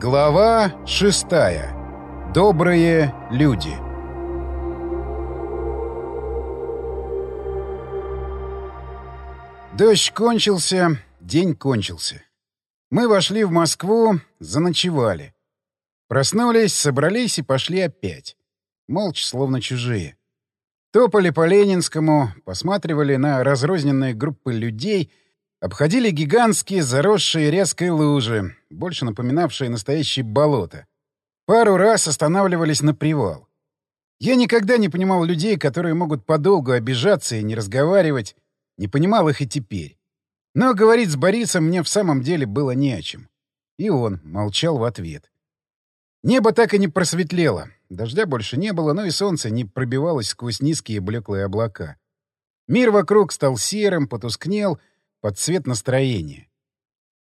Глава шестая. Добрые люди. Дождь кончился, день кончился. Мы вошли в Москву, заночевали. Проснулись, собрались и пошли опять. Молча, словно чужие. Топали по Ленинскому, посматривали на разрозненные группы людей, обходили гигантские заросшие резкой лужи, больше напоминавшие настоящие болота. Пару раз останавливались на привал. Я никогда не понимал людей, которые могут подолгу обижаться и не разговаривать, не понимал их и теперь. Но говорить с Борисом мне в самом деле было не о чем. И он молчал в ответ. Небо так и не просветлело. Дождя больше не было, но и солнце не пробивалось сквозь низкие блеклые облака. Мир вокруг стал серым, потускнел под цвет настроения.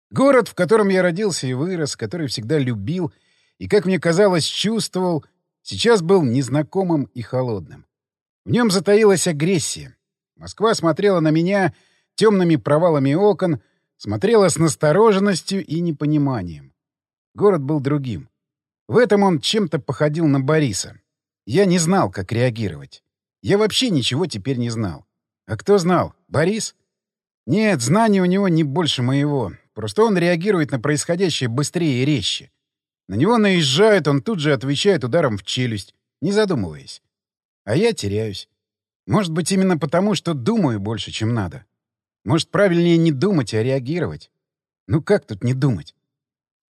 Город, в котором я родился и вырос, который всегда любил и, как мне казалось, чувствовал, сейчас был незнакомым и холодным. В нем затаилась агрессия. Москва смотрела на меня темными провалами окон, смотрела с настороженностью и непониманием. Город был другим. В этом он чем-то походил на Бориса. Я не знал, как реагировать. Я вообще ничего теперь не знал. А кто знал? Борис? Нет, знаний у него не больше моего. Просто он реагирует на происходящее быстрее и резче. На него наезжают, он тут же отвечает ударом в челюсть, не задумываясь. А я теряюсь. Может быть, именно потому, что думаю больше, чем надо. Может, правильнее не думать, а реагировать. Ну как тут не думать?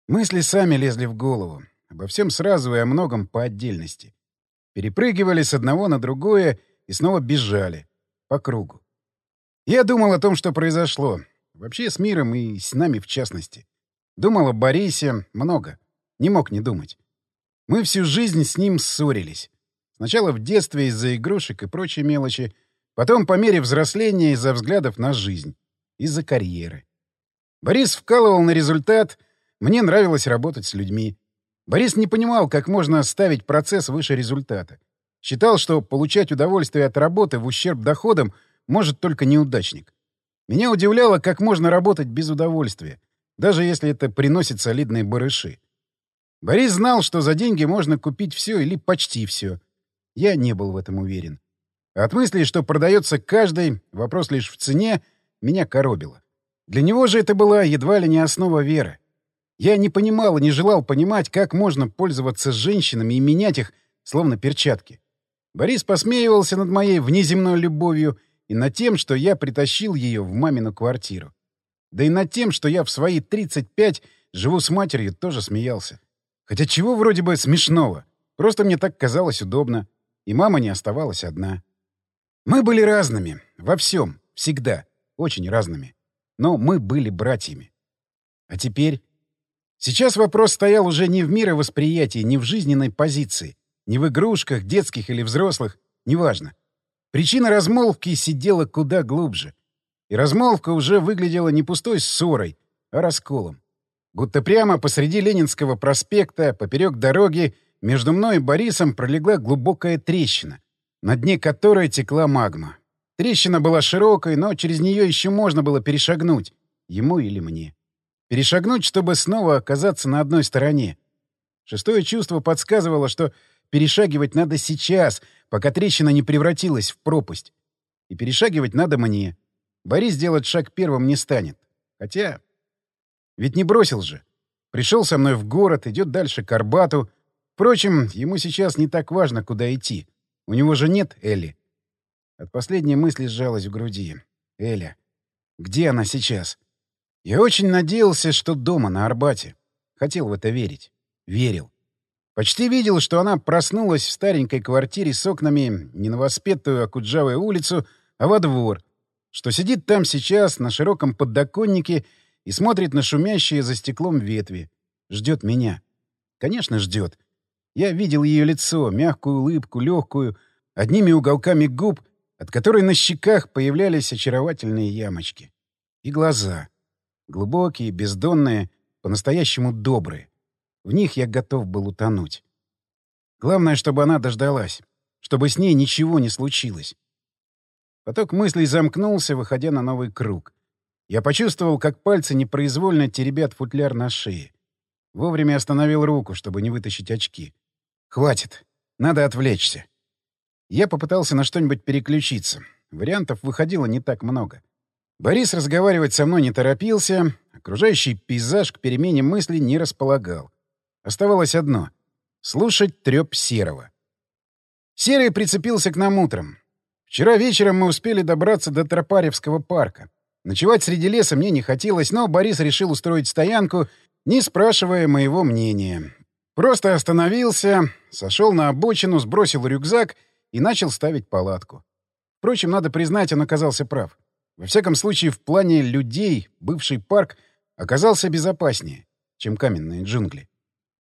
Мысли сами лезли в голову. Обо всем сразу и о многом по отдельности. Перепрыгивали с одного на другое и снова бежали. По кругу. Я думал о том, что произошло. Вообще с миром и с нами в частности. Думал о Борисе много. Не мог не думать. Мы всю жизнь с ним ссорились. Сначала в детстве из-за игрушек и прочей мелочи, потом по мере взросления из-за взглядов на жизнь, из-за карьеры. Борис вкалывал на результат, мне нравилось работать с людьми. Борис не понимал, как можно ставить процесс выше результата. Считал, что получать удовольствие от работы в ущерб доходам может только неудачник. Меня удивляло, как можно работать без удовольствия, даже если это приносит солидные барыши. Борис знал, что за деньги можно купить все или почти все. Я не был в этом уверен. От мысли, что продается каждый, вопрос лишь в цене, меня коробило. Для него же это была едва ли не основа веры. Я не понимал и не желал понимать, как можно пользоваться женщинами и менять их, словно перчатки. Борис посмеивался над моей внеземной любовью и над тем, что я притащил ее в мамину квартиру. Да и над тем, что я в свои 35 живу с матерью, тоже смеялся. Хотя чего вроде бы смешного? Просто мне так казалось удобно. И мама не оставалась одна. Мы были разными. Во всем. Всегда. Очень разными. Но мы были братьями. А теперь... Сейчас вопрос стоял уже не в мировосприятии, не в жизненной позиции, не в игрушках, детских или взрослых, неважно. Причина размолвки сидела куда глубже. И размолвка уже выглядела не пустой ссорой, а расколом. Будто прямо посреди Ленинского проспекта, поперек дороги, между мной и Борисом пролегла глубокая трещина, на дне которой текла магма. Трещина была широкой, но через нее еще можно было перешагнуть, ему или мне. Перешагнуть, чтобы снова оказаться на одной стороне. Шестое чувство подсказывало, что перешагивать надо сейчас, пока трещина не превратилась в пропасть. И перешагивать надо мне. Борис делать шаг первым не станет. Хотя... Ведь не бросил же. Пришел со мной в город, идет дальше к Арбату. Впрочем, ему сейчас не так важно, куда идти. У него же нет Элли. От последней мысли сжалась в груди. Эля. Где она сейчас? Я очень надеялся, что дома, на Арбате. Хотел в это верить. Верил. Почти видел, что она проснулась в старенькой квартире с окнами не на воспетую Акуджавую улицу, а во двор, что сидит там сейчас на широком подоконнике и смотрит на шумящие за стеклом ветви. Ждет меня. Конечно, ждет. Я видел ее лицо, мягкую улыбку, легкую, одними уголками губ, от которой на щеках появлялись очаровательные ямочки. И глаза. Глубокие, бездонные, по-настоящему добрые. В них я готов был утонуть. Главное, чтобы она дождалась. Чтобы с ней ничего не случилось. Поток мыслей замкнулся, выходя на новый круг. Я почувствовал, как пальцы непроизвольно теребят футляр на шее. Вовремя остановил руку, чтобы не вытащить очки. «Хватит. Надо отвлечься». Я попытался на что-нибудь переключиться. Вариантов выходило не так много. Борис разговаривать со мной не торопился, окружающий пейзаж к перемене мыслей не располагал. Оставалось одно — слушать трёп Серого. Серый прицепился к нам утром. Вчера вечером мы успели добраться до Тропаревского парка. Ночевать среди леса мне не хотелось, но Борис решил устроить стоянку, не спрашивая моего мнения. Просто остановился, сошел на обочину, сбросил рюкзак и начал ставить палатку. Впрочем, надо признать, он оказался прав. Во всяком случае, в плане людей бывший парк оказался безопаснее, чем каменные джунгли.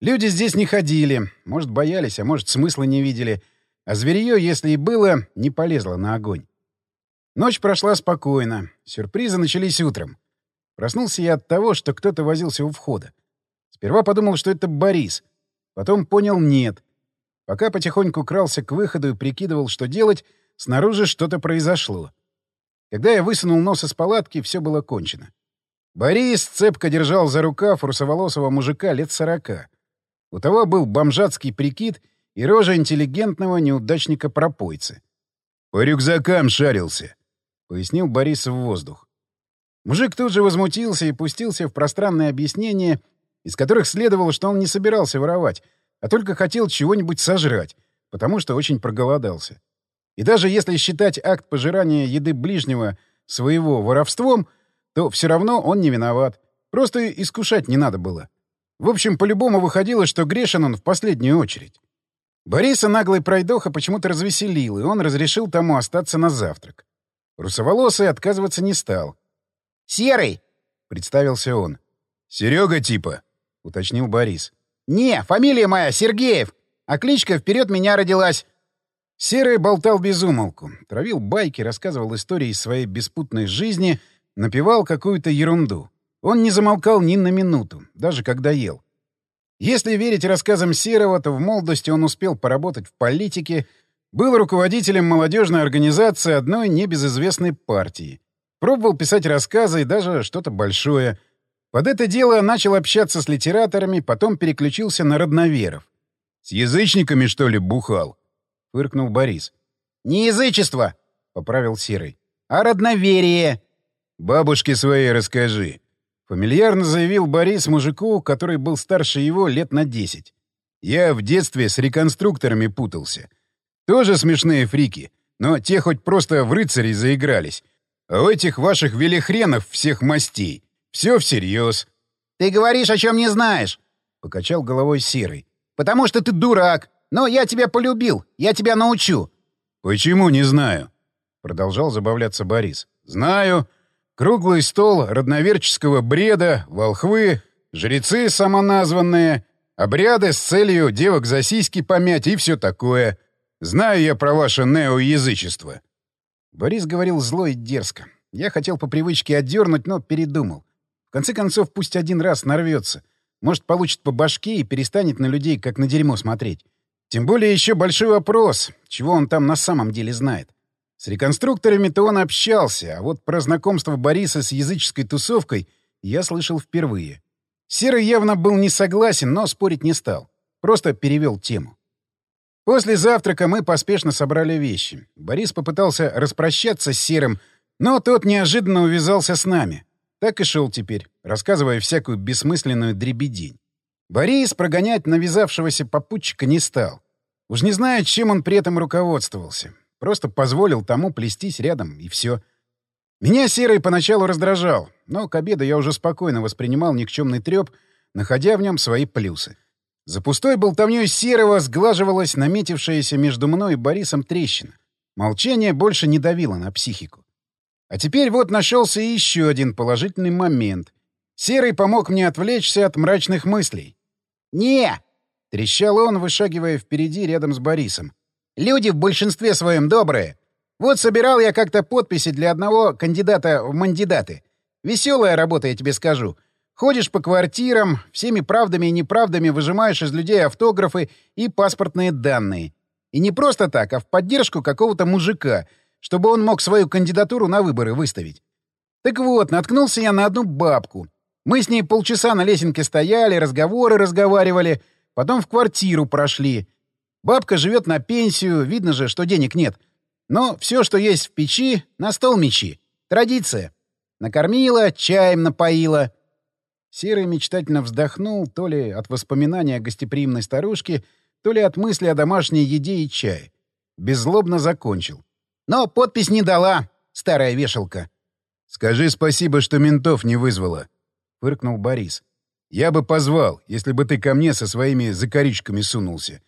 Люди здесь не ходили, может, боялись, а может, смысла не видели, а зверье, если и было, не полезло на огонь. Ночь прошла спокойно, сюрпризы начались утром. Проснулся я от того, что кто-то возился у входа. Сперва подумал, что это Борис. Потом понял — нет. Пока потихоньку крался к выходу и прикидывал, что делать, снаружи что-то произошло. Когда я высунул нос из палатки, все было кончено. Борис цепко держал за рукав русоволосого мужика лет сорока. У того был бомжатский прикид и рожа интеллигентного неудачника-пропойцы. «По рюкзакам шарился», — пояснил Борис в воздух. Мужик тут же возмутился и пустился в пространные объяснения, из которых следовало, что он не собирался воровать, а только хотел чего-нибудь сожрать, потому что очень проголодался. И даже если считать акт пожирания еды ближнего своего воровством, то все равно он не виноват. Просто искушать не надо было. В общем, по-любому выходило, что грешен он в последнюю очередь. Бориса наглый пройдоха почему-то развеселил, и он разрешил тому остаться на завтрак. Русоволосый отказываться не стал. «Серый!» — представился он. «Серега типа?» — уточнил Борис. «Не, фамилия моя Сергеев, а кличка вперед меня родилась. Серый болтал без умолку, травил байки, рассказывал истории из своей беспутной жизни, напевал какую-то ерунду. Он не замолкал ни на минуту, даже когда ел. Если верить рассказам Серого, то в молодости он успел поработать в политике, был руководителем молодежной организации одной небезызвестной партии. Пробовал писать рассказы и даже что-то большое. Под это дело начал общаться с литераторами, потом переключился на родноверов. «С язычниками, что ли, бухал?» — фыркнул Борис. «Не язычество!» — поправил Серый. «А родноверие!» «Бабушке своей расскажи!» — фамильярно заявил Борис мужику, который был старше его лет на десять. «Я в детстве с реконструкторами путался. Тоже смешные фрики, но те хоть просто в рыцарей заигрались. А у этих ваших велихренов всех мастей все всерьез». «Ты говоришь, о чем не знаешь!» — покачал головой Серый. «Потому что ты дурак!» Но я тебя полюбил, я тебя научу. — Почему не знаю? — продолжал забавляться Борис. — Знаю. Круглый стол родноверческого бреда, волхвы, жрецы самоназванные, обряды с целью девок за сиськи помять и все такое. Знаю я про ваше неоязычество. Борис говорил зло и дерзко. Я хотел по привычке отдернуть, но передумал. В конце концов, пусть один раз нарвется. Может, получит по башке и перестанет на людей, как на дерьмо смотреть. Тем более еще большой вопрос, чего он там на самом деле знает. С реконструкторами-то он общался, а вот про знакомство Бориса с языческой тусовкой я слышал впервые. Серый явно был не согласен, но спорить не стал. Просто перевел тему. После завтрака мы поспешно собрали вещи. Борис попытался распрощаться с Серым, но тот неожиданно увязался с нами. Так и шел теперь, рассказывая всякую бессмысленную дребедень. Борис прогонять навязавшегося попутчика не стал. Уж не знаю, чем он при этом руководствовался. Просто позволил тому плестись рядом, и все. Меня Серый поначалу раздражал, но к обеду я уже спокойно воспринимал никчемный треп, находя в нем свои плюсы. За пустой болтовнёй Серого сглаживалась наметившаяся между мной и Борисом трещина. Молчание больше не давило на психику. А теперь вот нашелся еще один положительный момент. Серый помог мне отвлечься от мрачных мыслей. «Не, Трещал он, вышагивая впереди рядом с Борисом. «Люди в большинстве своем добрые. Вот собирал я как-то подписи для одного кандидата в мандидаты. Веселая работа, я тебе скажу. Ходишь по квартирам, всеми правдами и неправдами выжимаешь из людей автографы и паспортные данные. И не просто так, а в поддержку какого-то мужика, чтобы он мог свою кандидатуру на выборы выставить. Так вот, наткнулся я на одну бабку. Мы с ней полчаса на лесенке стояли, разговоры разговаривали, потом в квартиру прошли. Бабка живет на пенсию, видно же, что денег нет. Но все, что есть в печи, на стол мечи. Традиция. Накормила, чаем напоила. Серый мечтательно вздохнул то ли от воспоминания о гостеприимной старушке, то ли от мысли о домашней еде и чае. Беззлобно закончил. Но подпись не дала, старая вешалка. «Скажи спасибо, что ментов не вызвала», — фыркнул Борис. «Я бы позвал, если бы ты ко мне со своими закорючками сунулся.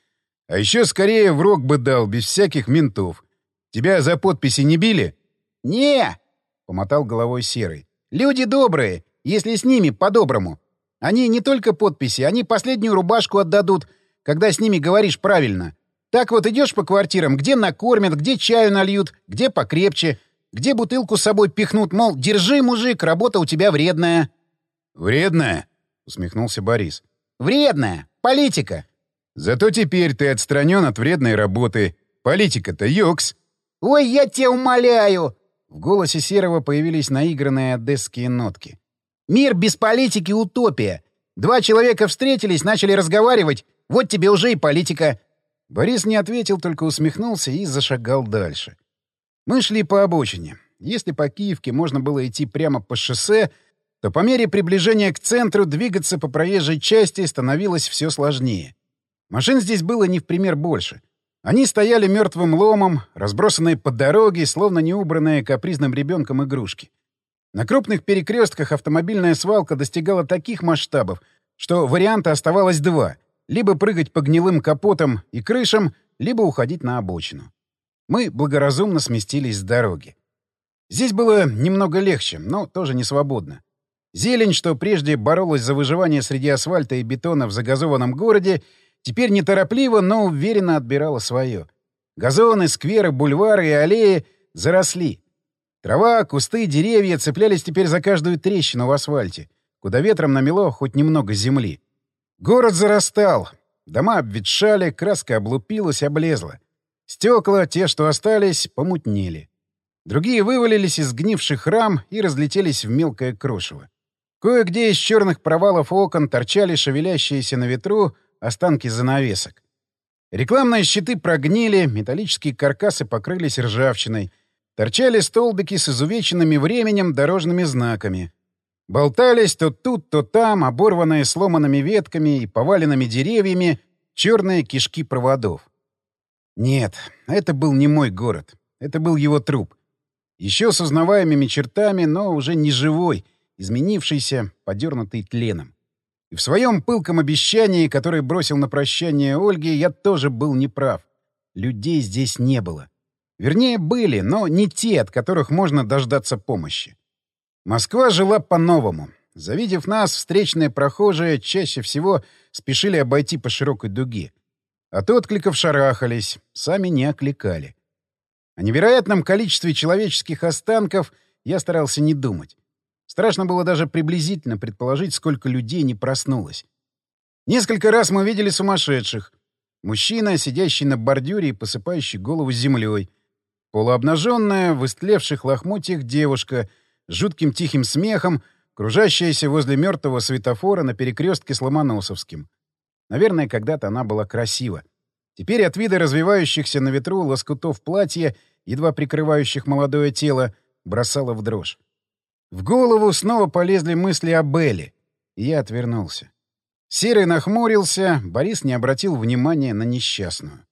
А еще скорее в рог бы дал, без всяких ментов. Тебя за подписи не били?» «Не!» — помотал головой Серый. «Люди добрые, если с ними по-доброму. Они не только подписи, они последнюю рубашку отдадут, когда с ними говоришь правильно. Так вот идешь по квартирам, где накормят, где чаю нальют, где покрепче, где бутылку с собой пихнут, мол, держи, мужик, работа у тебя вредная. «Вредная?» — усмехнулся Борис. «Вредная. Политика». «Зато теперь ты отстранен от вредной работы. Политика-то юкс». «Ой, я тебя умоляю!» В голосе Серого появились наигранные одесские нотки. «Мир без политики — утопия. Два человека встретились, начали разговаривать. Вот тебе уже и политика». Борис не ответил, только усмехнулся и зашагал дальше. Мы шли по обочине. Если по Киевке можно было идти прямо по шоссе, то по мере приближения к центру двигаться по проезжей части становилось все сложнее. Машин здесь было не в пример больше. Они стояли мертвым ломом, разбросанные по дороге, словно неубранные капризным ребенком игрушки. На крупных перекрестках автомобильная свалка достигала таких масштабов, что варианта оставалось два — либо прыгать по гнилым капотам и крышам, либо уходить на обочину. Мы благоразумно сместились с дороги. Здесь было немного легче, но тоже не свободно. Зелень, что прежде боролась за выживание среди асфальта и бетона в загазованном городе, теперь неторопливо, но уверенно отбирала свое. Газоны, скверы, бульвары и аллеи заросли. Трава, кусты, деревья цеплялись теперь за каждую трещину в асфальте, куда ветром намело хоть немного земли. Город зарастал. Дома обветшали, краска облупилась, облезла. Стекла, те, что остались, помутнели. Другие вывалились из гнивших рам и разлетелись в мелкое крошево. Кое-где из черных провалов окон торчали шевелящиеся на ветру останки занавесок. Рекламные щиты прогнили, металлические каркасы покрылись ржавчиной. Торчали столбики с изувеченными временем дорожными знаками. Болтались то тут, то там, оборванные сломанными ветками и поваленными деревьями, черные кишки проводов. Нет, это был не мой город. Это был его труп. Еще с узнаваемыми чертами, но уже не живой — изменившийся, подернутый тленом. И в своем пылком обещании, которое бросил на прощание Ольге, я тоже был неправ. Людей здесь не было. Вернее, были, но не те, от которых можно дождаться помощи. Москва жила по-новому. Завидев нас, встречные прохожие чаще всего спешили обойти по широкой дуге. От откликов шарахались, сами не окликали. О невероятном количестве человеческих останков я старался не думать. Страшно было даже приблизительно предположить, сколько людей не проснулось. Несколько раз мы видели сумасшедших. Мужчина, сидящий на бордюре и посыпающий голову землей. Полуобнаженная, в истлевших лохмотьях девушка с жутким тихим смехом, кружащаяся возле мертвого светофора на перекрестке с Ломоносовским. Наверное, когда-то она была красива. Теперь от вида развивающихся на ветру лоскутов платья, едва прикрывающих молодое тело, бросала в дрожь. В голову снова полезли мысли о Белле, и я отвернулся. Серый нахмурился, Борис не обратил внимания на несчастную.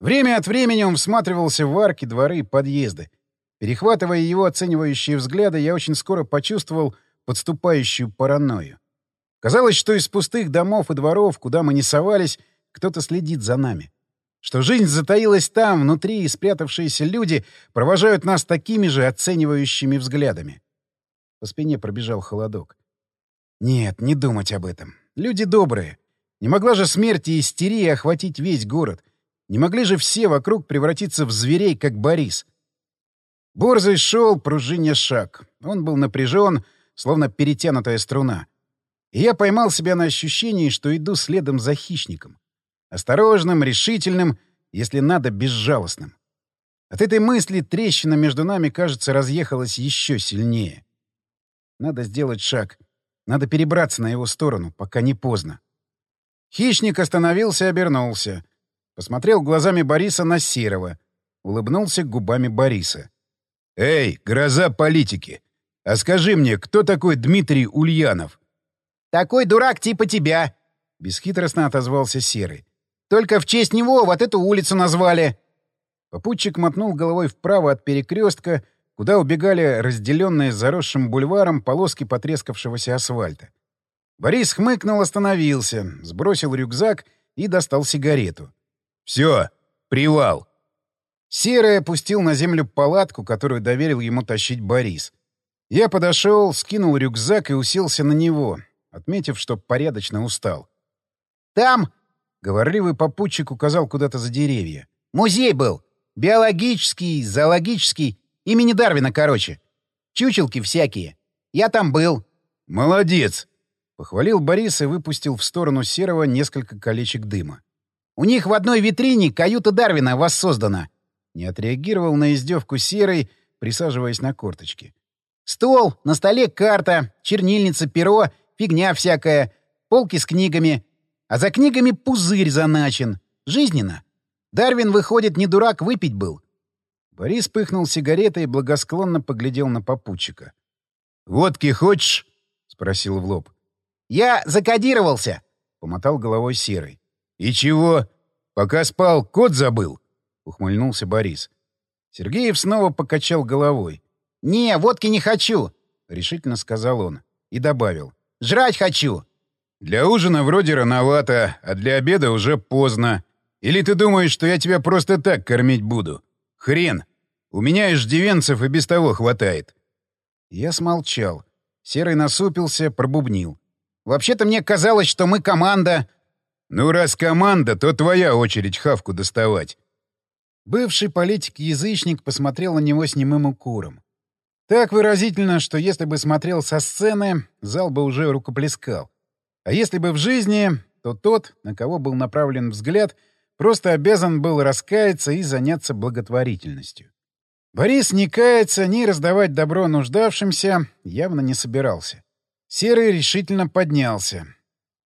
Время от времени он всматривался в арки, дворы и подъезды. Перехватывая его оценивающие взгляды, я очень скоро почувствовал подступающую паранойю. Казалось, что из пустых домов и дворов, куда мы не совались, кто-то следит за нами. Что жизнь затаилась там, внутри, и спрятавшиеся люди провожают нас такими же оценивающими взглядами. По спине пробежал холодок. Нет, не думать об этом. Люди добрые. Не могла же смерть и истерия охватить весь город. Не могли же все вокруг превратиться в зверей, как Борис. Борзый шел, пружиня шаг. Он был напряжен, словно перетянутая струна. И я поймал себя на ощущении, что иду следом за хищником. Осторожным, решительным, если надо, безжалостным. От этой мысли трещина между нами, кажется, разъехалась еще сильнее. Надо сделать шаг. Надо перебраться на его сторону, пока не поздно. Хищник остановился и обернулся. Посмотрел глазами Бориса на Серого. Улыбнулся губами Бориса. «Эй, гроза политики! А скажи мне, кто такой Дмитрий Ульянов?» «Такой дурак типа тебя!» — бесхитростно отозвался Серый. «Только в честь него вот эту улицу назвали!» Попутчик мотнул головой вправо от перекрестка, куда убегали разделенные заросшим бульваром полоски потрескавшегося асфальта. Борис хмыкнул, остановился, сбросил рюкзак и достал сигарету. «Все, привал!» Серый опустил на землю палатку, которую доверил ему тащить Борис. Я подошел, скинул рюкзак и уселся на него, отметив, что порядочно устал. «Там!» — говорливый попутчик указал куда-то за деревья. «Музей был. Биологический, зоологический. Имени Дарвина, короче. Чучелки всякие. Я там был». «Молодец!» — похвалил Борис и выпустил в сторону Серого несколько колечек дыма. «У них в одной витрине каюта Дарвина воссоздана». Не отреагировал на издевку Серый, присаживаясь на корточки. «Стол, на столе карта, чернильница, перо, фигня всякая, полки с книгами. А за книгами пузырь заначен. Жизненно. Дарвин, выходит, не дурак, выпить был». Борис пыхнул сигаретой и благосклонно поглядел на попутчика. «Водки хочешь?» — спросил в лоб. «Я закодировался!» — помотал головой Серый. «И чего? Пока спал, кот забыл?» — ухмыльнулся Борис. Сергеев снова покачал головой. «Не, водки не хочу!» — решительно сказал он. И добавил. «Жрать хочу!» «Для ужина вроде рановато, а для обеда уже поздно. Или ты думаешь, что я тебя просто так кормить буду? Хрен! У меня иждивенцев и без того хватает!» Я смолчал. Серый насупился, пробубнил. «Вообще-то мне казалось, что мы команда...» «Ну, раз команда, то твоя очередь хавку доставать. Бывший политик-язычник посмотрел на него с немым укуром. Так выразительно, что если бы смотрел со сцены, зал бы уже рукоплескал. А если бы в жизни, то тот, на кого был направлен взгляд, просто обязан был раскаяться и заняться благотворительностью. Борис ни каяться, ни раздавать добро нуждавшимся явно не собирался. Серый решительно поднялся.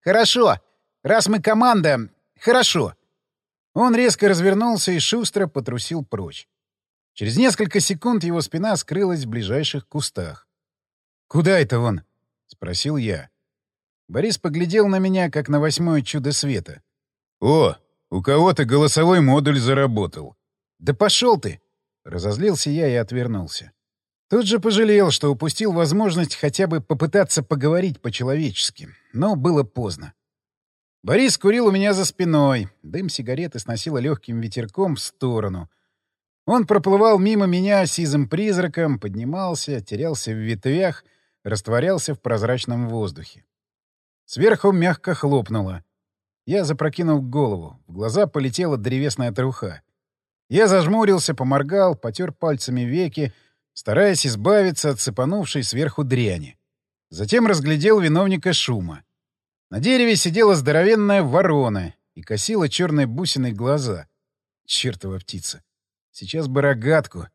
«Хорошо. Раз мы команда, хорошо. Он резко развернулся и шустро потрусил прочь. Через несколько секунд его спина скрылась в ближайших кустах. «Куда это он?» — спросил я. Борис поглядел на меня, как на восьмое чудо света. «О, у кого-то голосовой модуль заработал». «Да пошел ты!» — разозлился я и отвернулся. Тут же пожалел, что упустил возможность хотя бы попытаться поговорить по-человечески, но было поздно. Борис курил у меня за спиной. Дым сигареты сносило легким ветерком в сторону. Он проплывал мимо меня сизым призраком, поднимался, терялся в ветвях, растворялся в прозрачном воздухе. Сверху мягко хлопнуло. Я запрокинул голову. В глаза полетела древесная труха. Я зажмурился, поморгал, потер пальцами веки, стараясь избавиться от сыпанувшей сверху дряни. Затем разглядел виновника шума. На дереве сидела здоровенная ворона и косила черной бусиной глаза. Чертова птица. Сейчас бы рогатку.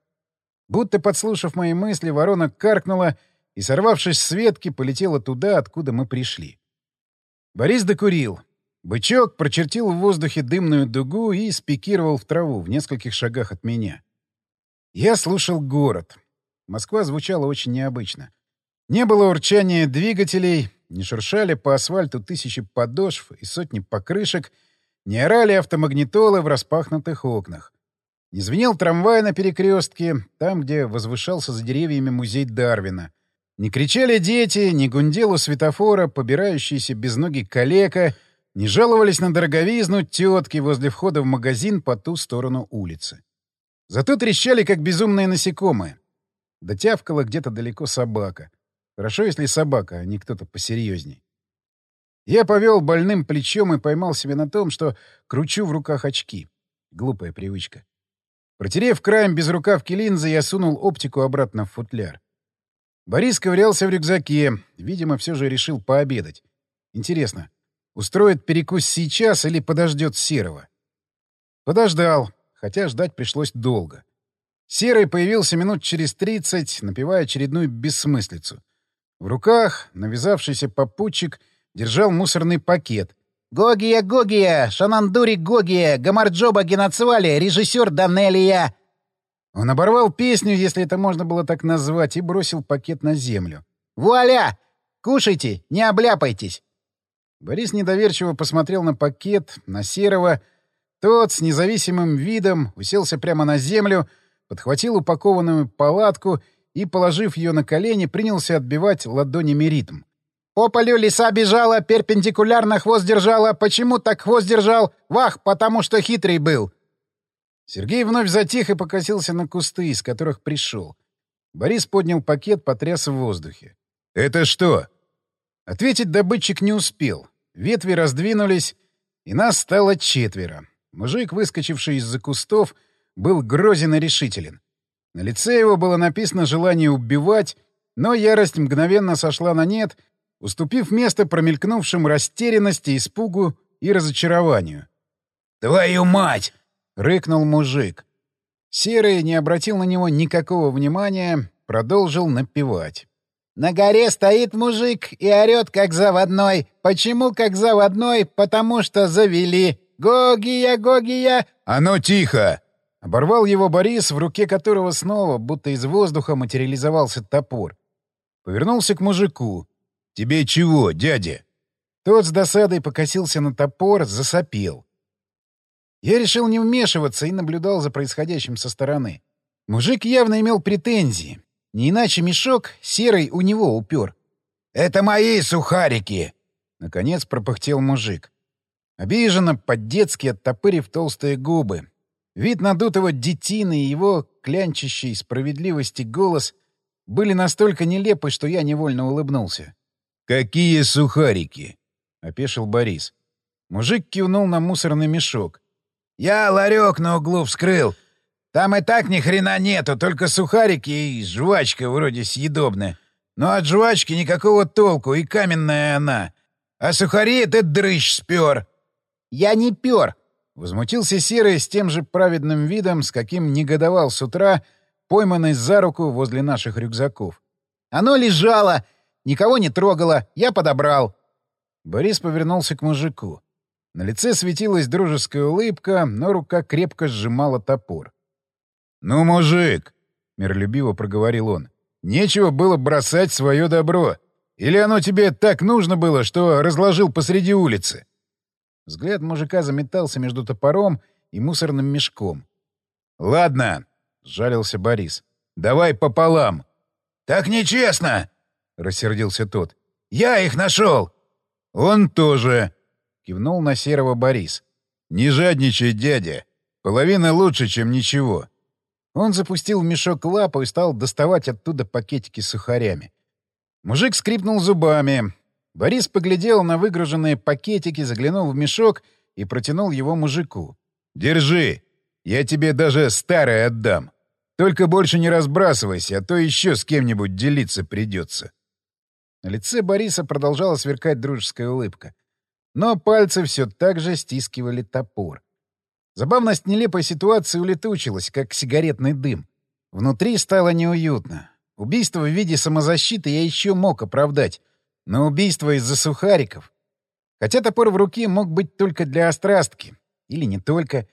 Будто подслушав мои мысли, ворона каркнула и, сорвавшись с ветки, полетела туда, откуда мы пришли. Борис докурил. Бычок прочертил в воздухе дымную дугу и спикировал в траву в нескольких шагах от меня. Я слушал город. Москва звучала очень необычно. Не было урчания двигателей, не шуршали по асфальту тысячи подошв и сотни покрышек, не орали автомагнитолы в распахнутых окнах. Не звенел трамвай на перекрестке, там, где возвышался за деревьями музей Дарвина. Не кричали дети, не гундел у светофора, побирающийся без ноги калека, не жаловались на дороговизну тетки возле входа в магазин по ту сторону улицы. Зато трещали, как безумные насекомые. Дотявкала где-то далеко собака. Хорошо, если собака, а не кто-то посерьезней. Я повел больным плечом и поймал себя на том, что кручу в руках очки. Глупая привычка. Протерев краем безрукавки линзы, я сунул оптику обратно в футляр. Борис ковырялся в рюкзаке. Видимо, все же решил пообедать. Интересно, устроит перекус сейчас или подождет Серого? Подождал, хотя ждать пришлось долго. Серый появился минут через тридцать, напевая очередную бессмыслицу. В руках навязавшийся попутчик держал мусорный пакет. «Гогия, Гогия! Шанандури Гогия! Гамарджоба Геноцвали! Режиссер Данелия!» Он оборвал песню, если это можно было так назвать, и бросил пакет на землю. «Вуаля! Кушайте, не обляпайтесь!» Борис недоверчиво посмотрел на пакет, на Серого. Тот с независимым видом уселся прямо на землю, подхватил упакованную палатку и, положив ее на колени, принялся отбивать ладонями ритм. «По полю лиса бежала, перпендикулярно хвост держала. Почему так хвост держал? Вах, потому что хитрый был!» Сергей вновь затих и покосился на кусты, из которых пришел. Борис поднял пакет, потряс в воздухе. «Это что?» Ответить добытчик не успел. Ветви раздвинулись, и нас стало четверо. Мужик, выскочивший из-за кустов, был грозен и решителен. На лице его было написано желание убивать, но ярость мгновенно сошла на нет, уступив место промелькнувшим растерянности, испугу и разочарованию. «Твою мать!» — рыкнул мужик. Серый не обратил на него никакого внимания, продолжил напевать. На горе стоит мужик и орёт, как заводной. Почему как заводной? Потому что завели. Гогия, Гогия! А ну тихо! Оборвал его Борис, в руке которого снова, будто из воздуха, материализовался топор. Повернулся к мужику. «Тебе чего, дядя?» Тот с досадой покосился на топор, засопел. Я решил не вмешиваться и наблюдал за происходящим со стороны. Мужик явно имел претензии. Не иначе мешок серый у него упер. «Это мои сухарики!» — наконец пропыхтел мужик. Обиженно, по-детски оттопырив толстые губы. Вид надутого детины и его клянчащий справедливости голос были настолько нелепы, что я невольно улыбнулся. «Какие сухарики?» — опешил Борис. Мужик кивнул на мусорный мешок. «Я ларек на углу вскрыл. Там и так ни хрена нету, только сухарики и жвачка вроде съедобная. Но от жвачки никакого толку, и каменная она. А сухари этот дрыщ спер». «Я не пер!» — возмутился Серый с тем же праведным видом, с каким негодовал с утра, пойманный за руку возле наших рюкзаков. «Оно лежало! Никого не трогало! Я подобрал!» Борис повернулся к мужику. На лице светилась дружеская улыбка, но рука крепко сжимала топор. «Ну, мужик!» — миролюбиво проговорил он. «Нечего было бросать свое добро. Или оно тебе так нужно было, что разложил посреди улицы?» Взгляд мужика заметался между топором и мусорным мешком. «Ладно», — сжалился Борис. «Давай пополам». «Так нечестно!» — рассердился тот. «Я их нашел!» «Он тоже!» — кивнул на Серого Борис. «Не жадничай, дядя. Половина лучше, чем ничего». Он запустил в мешок лапу и стал доставать оттуда пакетики с сухарями. Мужик скрипнул зубами, Борис поглядел на выгруженные пакетики, заглянул в мешок и протянул его мужику. «Держи! Я тебе даже старое отдам. Только больше не разбрасывайся, а то еще с кем-нибудь делиться придется». На лице Бориса продолжала сверкать дружеская улыбка. Но пальцы все так же стискивали топор. Забавность нелепой ситуации улетучилась, как сигаретный дым. Внутри стало неуютно. Убийство в виде самозащиты я еще мог оправдать, на убийство из-за сухариков. Хотя топор в руке мог быть только для острастки. Или не только.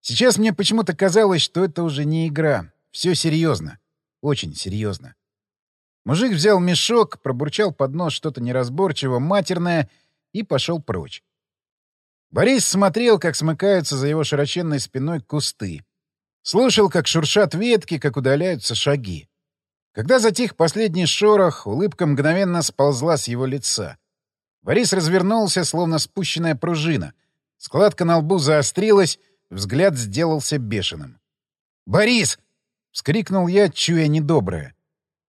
Сейчас мне почему-то казалось, что это уже не игра. Все серьезно. Очень серьезно. Мужик взял мешок, пробурчал под нос что-то неразборчиво, матерное, и пошел прочь. Борис смотрел, как смыкаются за его широченной спиной кусты. Слушал, как шуршат ветки, как удаляются шаги. Когда затих последний шорох, улыбка мгновенно сползла с его лица. Борис развернулся, словно спущенная пружина. Складка на лбу заострилась, взгляд сделался бешеным. «Борис!» — вскрикнул я, чуя недоброе.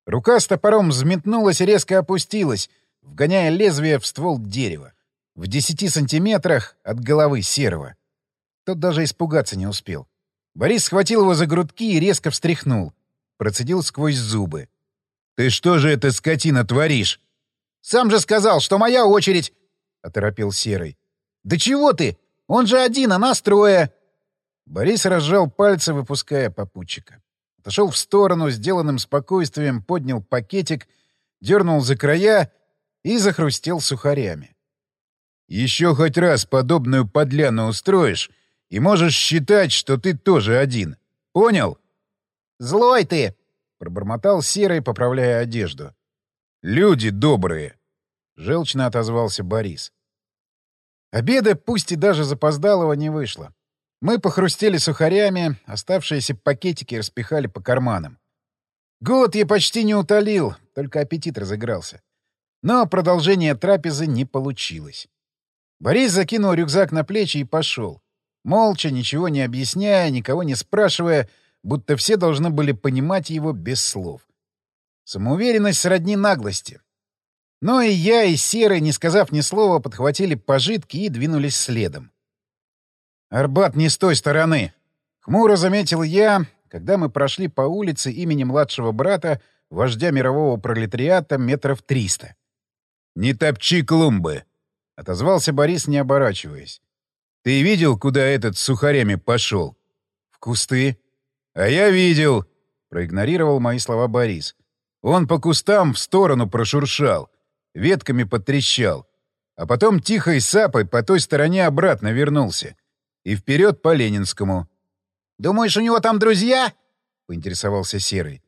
Рука с топором взметнулась и резко опустилась, вгоняя лезвие в ствол дерева. В десяти сантиметрах от головы серого. Тот даже испугаться не успел. Борис схватил его за грудки и резко встряхнул. Процедил сквозь зубы. «Ты что же это, скотина, творишь?» «Сам же сказал, что моя очередь!» — оторопил Серый. «Да чего ты? Он же один, а нас трое!» Борис разжал пальцы, выпуская попутчика. Отошел в сторону, сделанным спокойствием поднял пакетик, дернул за края и захрустел сухарями. «Еще хоть раз подобную подляну устроишь, и можешь считать, что ты тоже один. Понял?» «Злой ты!» — пробормотал Серый, поправляя одежду. «Люди добрые!» — желчно отозвался Борис. Обеда, пусть и даже запоздалого, не вышло. Мы похрустели сухарями, оставшиеся пакетики распихали по карманам. Голод я почти не утолил, только аппетит разыгрался. Но продолжение трапезы не получилось. Борис закинул рюкзак на плечи и пошел. Молча, ничего не объясняя, никого не спрашивая, будто все должны были понимать его без слов. Самоуверенность сродни наглости. Но и я, и Серый, не сказав ни слова, подхватили пожитки и двинулись следом. «Арбат не с той стороны!» — хмуро заметил я, когда мы прошли по улице имени младшего брата, вождя мирового пролетариата, метров триста. «Не топчи клумбы!» — отозвался Борис, не оборачиваясь. «Ты видел, куда этот с сухарями пошел?» «В кусты». «А я видел!» — проигнорировал мои слова Борис. «Он по кустам в сторону прошуршал, ветками потрещал, а потом тихой сапой по той стороне обратно вернулся. И вперед по Ленинскому». «Думаешь, у него там друзья?» — поинтересовался Серый.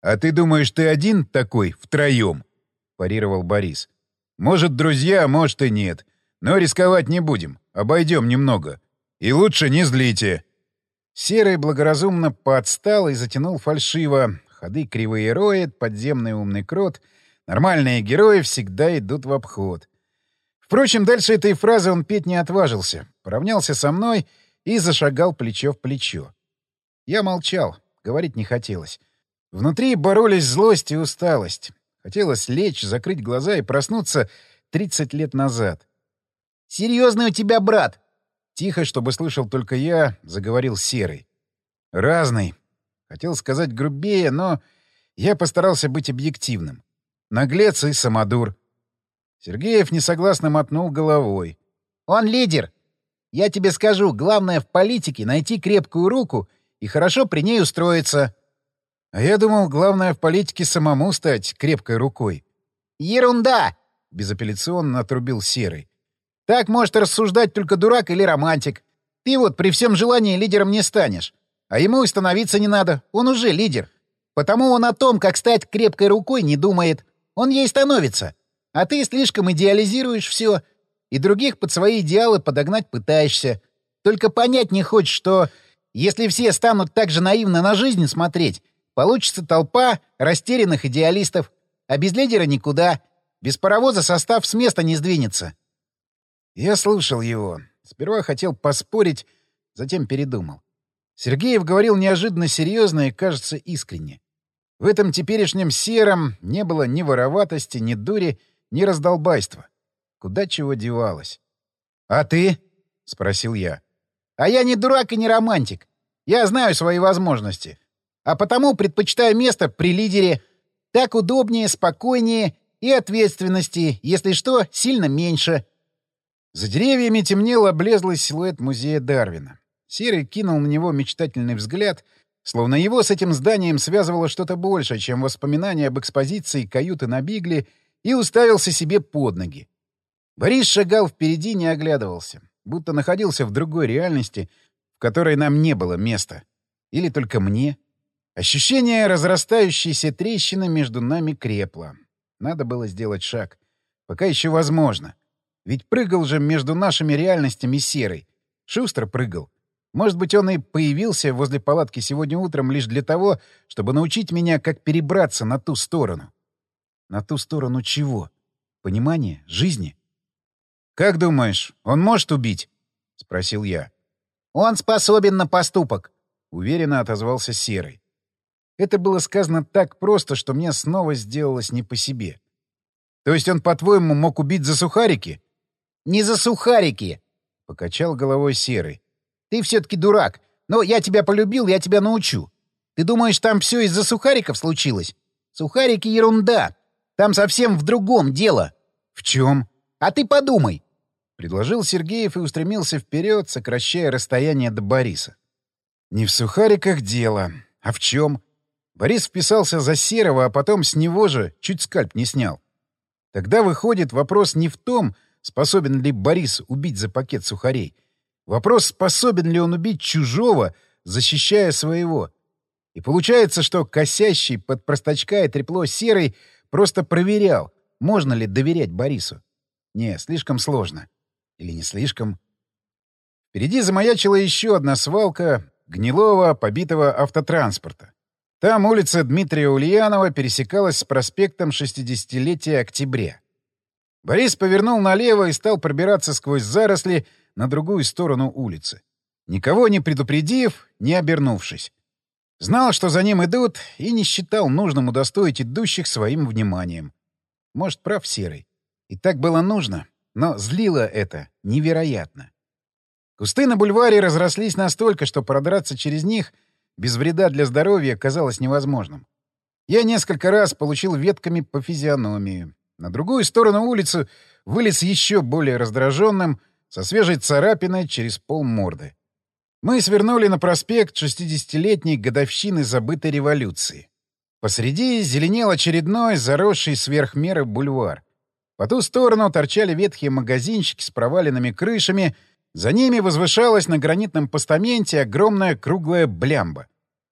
«А ты думаешь, ты один такой, втроем?» — парировал Борис. «Может, друзья, может и нет. Но рисковать не будем. Обойдем немного. И лучше не злите». Серый благоразумно подстал и затянул фальшиво. Ходы кривые роет, подземный умный крот. Нормальные герои всегда идут в обход. Впрочем, дальше этой фразы он петь не отважился. Поравнялся со мной и зашагал плечо в плечо. Я молчал, говорить не хотелось. Внутри боролись злость и усталость. Хотелось лечь, закрыть глаза и проснуться 30 лет назад. «Серьезный у тебя брат!» Тихо, чтобы слышал только я, заговорил Серый. «Разный». Хотел сказать грубее, но я постарался быть объективным. Наглец и самодур. Сергеев несогласно мотнул головой. «Он лидер. Я тебе скажу, главное в политике — найти крепкую руку и хорошо при ней устроиться. А я думал, главное в политике самому стать крепкой рукой. «Ерунда!» — безапелляционно отрубил Серый. «Так может рассуждать только дурак или романтик. Ты вот при всем желании лидером не станешь. А ему и становиться не надо. Он уже лидер. Потому он о том, как стать крепкой рукой, не думает. Он ей становится. А ты слишком идеализируешь все, и других под свои идеалы подогнать пытаешься. Только понять не хочешь, что если все станут так же наивно на жизнь смотреть, Получится толпа растерянных идеалистов. А без лидера никуда. Без паровоза состав с места не сдвинется. Я слушал его. Сперва хотел поспорить, затем передумал. Сергеев говорил неожиданно серьезно и, кажется, искренне. В этом теперешнем сером не было ни вороватости, ни дури, ни раздолбайства. Куда чего девалось. «А ты?» — спросил я. «А я не дурак и не романтик. Я знаю свои возможности а потому предпочитаю место при лидере. Так удобнее, спокойнее и ответственности, если что, сильно меньше. За деревьями темнел облезлый силуэт музея Дарвина. Серый кинул на него мечтательный взгляд, словно его с этим зданием связывало что-то большее, чем воспоминания об экспозиции каюты на Бигле, и уставился себе под ноги. Борис шагал впереди, не оглядывался, будто находился в другой реальности, в которой нам не было места. Или только мне. Ощущение разрастающейся трещины между нами крепло. Надо было сделать шаг. Пока еще возможно. Ведь прыгал же между нашими реальностями серый. Шустро прыгал. Может быть, он и появился возле палатки сегодня утром лишь для того, чтобы научить меня, как перебраться на ту сторону. На ту сторону чего? Понимания? Жизни? «Как думаешь, он может убить?» — спросил я. «Он способен на поступок», — уверенно отозвался Серый. Это было сказано так просто, что мне снова сделалось не по себе. То есть он, по-твоему, мог убить за сухарики? Не за сухарики, покачал головой Серый. Ты все-таки дурак. Но я тебя полюбил, я тебя научу. Ты думаешь, там все из-за сухариков случилось? Сухарики — ерунда. Там совсем в другом дело. В чем? А ты подумай. Предложил Сергеев и устремился вперед, сокращая расстояние до Бориса. Не в сухариках дело. А в чем? Борис вписался за Серого, а потом с него же чуть скальп не снял. Тогда выходит вопрос не в том, способен ли Борис убить за пакет сухарей. Вопрос, способен ли он убить чужого, защищая своего. И получается, что косящий под простачка и трепло серый просто проверял, можно ли доверять Борису. Не, слишком сложно. Или не слишком. Впереди замаячила еще одна свалка гнилого, побитого автотранспорта. Там улица Дмитрия Ульянова пересекалась с проспектом 60-летия октября. Борис повернул налево и стал пробираться сквозь заросли на другую сторону улицы. Никого не предупредив, не обернувшись. Знал, что за ним идут, и не считал нужным удостоить идущих своим вниманием. Может, прав Серый. И так было нужно, но злило это невероятно. Кусты на бульваре разрослись настолько, что продраться через них без вреда для здоровья казалось невозможным. Я несколько раз получил ветками по физиономии. На другую сторону улицы вылез еще более раздраженным, со свежей царапиной через пол морды. Мы свернули на проспект 60-летней годовщины забытой революции. Посреди зеленел очередной, заросший сверх меры бульвар. По ту сторону торчали ветхие магазинчики с проваленными крышами, за ними возвышалась на гранитном постаменте огромная круглая блямба.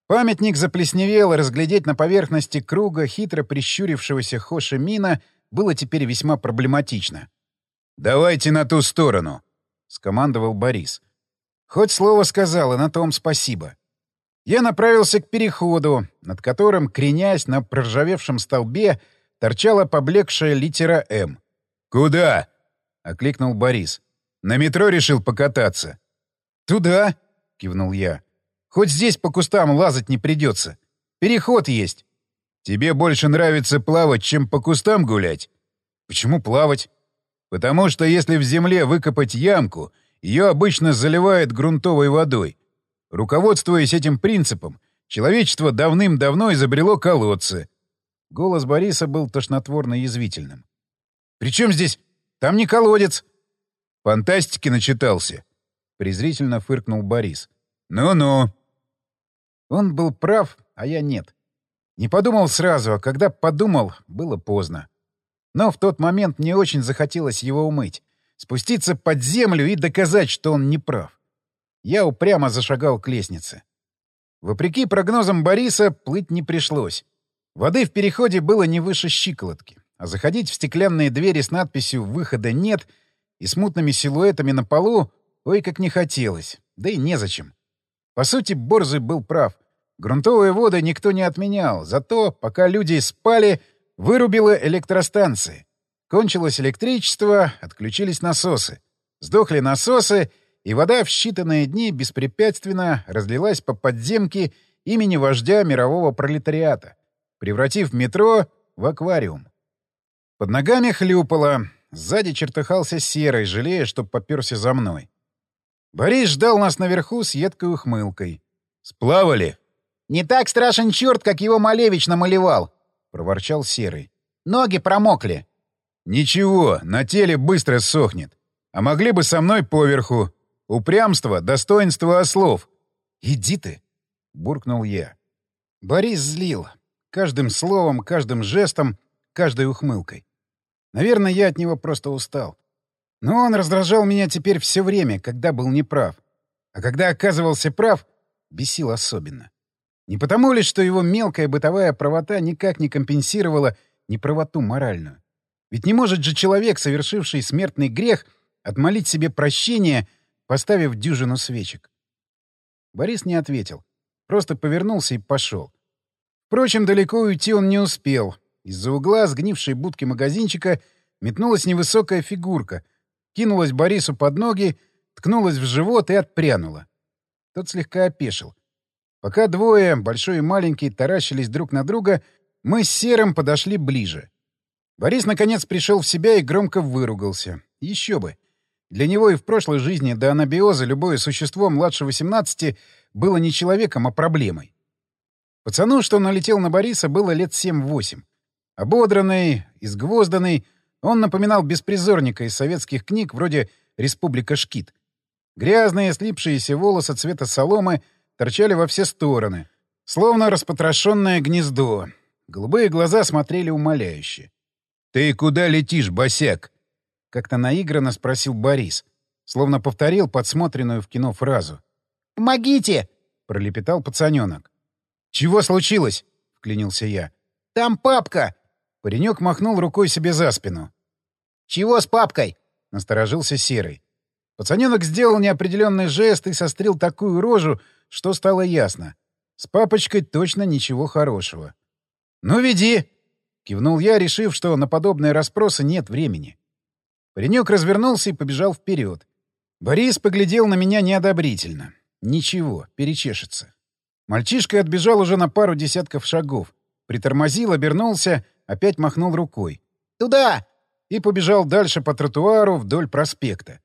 Памятник заплесневел, и разглядеть на поверхности круга хитро прищурившегося Хоши Мина было теперь весьма проблематично. «Давайте на ту сторону», — скомандовал Борис. Хоть слово сказал, и на том спасибо. Я направился к переходу, над которым, кренясь на проржавевшем столбе, торчала поблекшая литера «М». «Куда?» — окликнул Борис. «На метро решил покататься». «Туда?» — кивнул я. «Хоть здесь по кустам лазать не придется. Переход есть». «Тебе больше нравится плавать, чем по кустам гулять?» «Почему плавать?» «Потому что если в земле выкопать ямку, ее обычно заливает грунтовой водой. Руководствуясь этим принципом, человечество давным-давно изобрело колодцы. Голос Бориса был тошнотворно-язвительным. «При чем здесь? Там не колодец!» «Фантастики начитался!» — презрительно фыркнул Борис. «Ну-ну!» Он был прав, а я нет. Не подумал сразу, а когда подумал, было поздно. Но в тот момент мне очень захотелось его умыть, спуститься под землю и доказать, что он не прав я упрямо зашагал к лестнице. Вопреки прогнозам Бориса, плыть не пришлось. Воды в переходе было не выше щиколотки, а заходить в стеклянные двери с надписью «Выхода нет» и смутными силуэтами на полу ой как не хотелось, да и незачем. По сути, Борзый был прав. Грунтовые воды никто не отменял, зато, пока люди спали, вырубило электростанции. Кончилось электричество, отключились насосы. Сдохли насосы — и вода в считанные дни беспрепятственно разлилась по подземке имени вождя мирового пролетариата, превратив метро в аквариум. Под ногами хлюпало, сзади чертыхался серый, жалея, что попёрся за мной. Борис ждал нас наверху с едкой ухмылкой. «Сплавали?» «Не так страшен черт, как его Малевич намалевал», — проворчал серый. «Ноги промокли». «Ничего, на теле быстро сохнет. А могли бы со мной поверху. Упрямство — достоинство ослов. «Иди ты!» — буркнул я. Борис злил. Каждым словом, каждым жестом, каждой ухмылкой. Наверное, я от него просто устал. Но он раздражал меня теперь все время, когда был неправ. А когда оказывался прав, бесил особенно. Не потому ли, что его мелкая бытовая правота никак не компенсировала неправоту моральную? Ведь не может же человек, совершивший смертный грех, отмолить себе прощение поставив дюжину свечек. Борис не ответил. Просто повернулся и пошел. Впрочем, далеко уйти он не успел. Из-за угла сгнившей будки магазинчика метнулась невысокая фигурка, кинулась Борису под ноги, ткнулась в живот и отпрянула. Тот слегка опешил. Пока двое, большой и маленький, таращились друг на друга, мы с Серым подошли ближе. Борис, наконец, пришел в себя и громко выругался. Еще бы. Для него и в прошлой жизни до анабиоза любое существо младше 18 было не человеком, а проблемой. Пацану, что налетел на Бориса, было лет 7-8. Ободранный, изгвозданный, он напоминал беспризорника из советских книг вроде «Республика Шкит». Грязные, слипшиеся волосы цвета соломы торчали во все стороны. словно распотрошенное гнездо. Голубые глаза смотрели умоляюще. «Ты куда летишь, босяк?» — как-то наигранно спросил Борис, словно повторил подсмотренную в кино фразу. «Помогите!» — пролепетал пацаненок. «Чего случилось?» — вклинился я. «Там папка!» Паренек махнул рукой себе за спину. «Чего с папкой?» — насторожился Серый. Пацаненок сделал неопределенный жест и сострил такую рожу, что стало ясно. С папочкой точно ничего хорошего. «Ну, веди!» — кивнул я, решив, что на подобные расспросы нет времени. Паренек развернулся и побежал вперед. Борис поглядел на меня неодобрительно. Ничего, перечешется. Мальчишка отбежал уже на пару десятков шагов. Притормозил, обернулся, опять махнул рукой. «Туда!» И побежал дальше по тротуару вдоль проспекта.